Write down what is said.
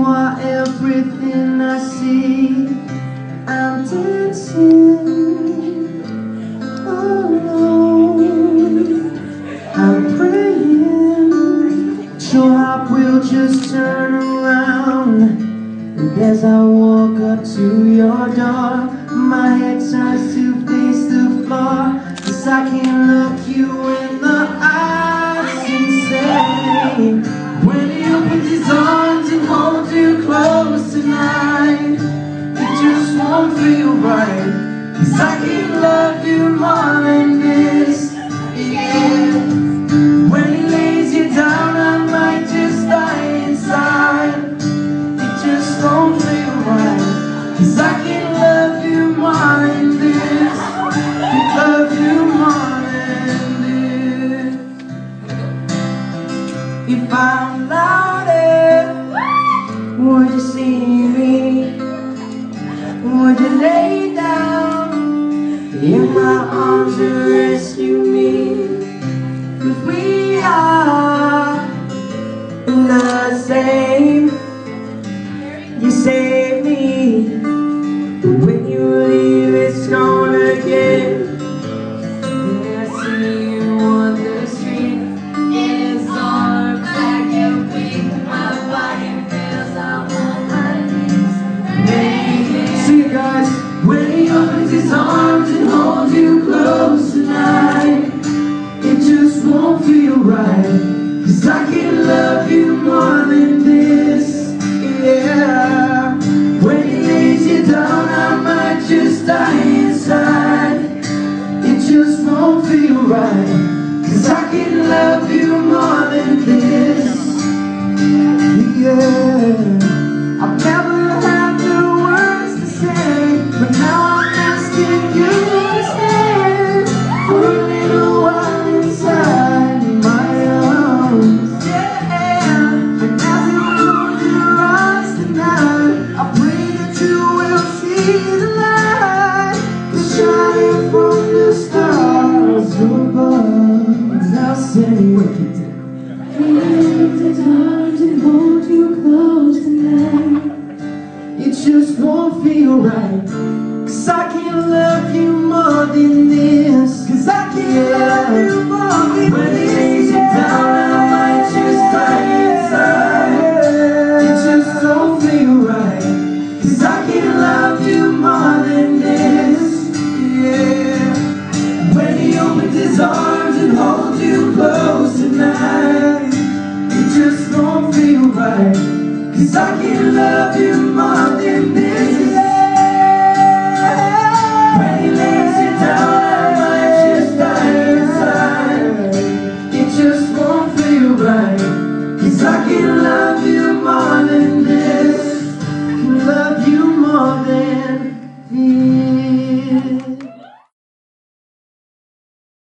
You are everything I see. I'm dancing alone. I'm praying your heart will just turn around. And as I walk up to your door, my head turns to face the floor. Cause I can look you in the eyes and say, When you put these arms. Won't feel right? Cause I can love you more than this. Yeah. When he lays you down I might just die inside. It just won't feel right. Cause I can love you more than this. Love you more than this. If I'm In my arms and rescue we are the same. You save me. But when you leave it's gone again. Guys When he opens his arms can love you more than this. Yeah just won't feel right. Cause I can't love you more than this. Cause I can't love you more than this When it lays you down I might just die inside. It just don't feel right. Cause I can't love you more than this. Yeah. When he opens his arms and holds you close tonight It just Cause I can love you more than this. When down, It just won't feel I can love you more than this. Love you more than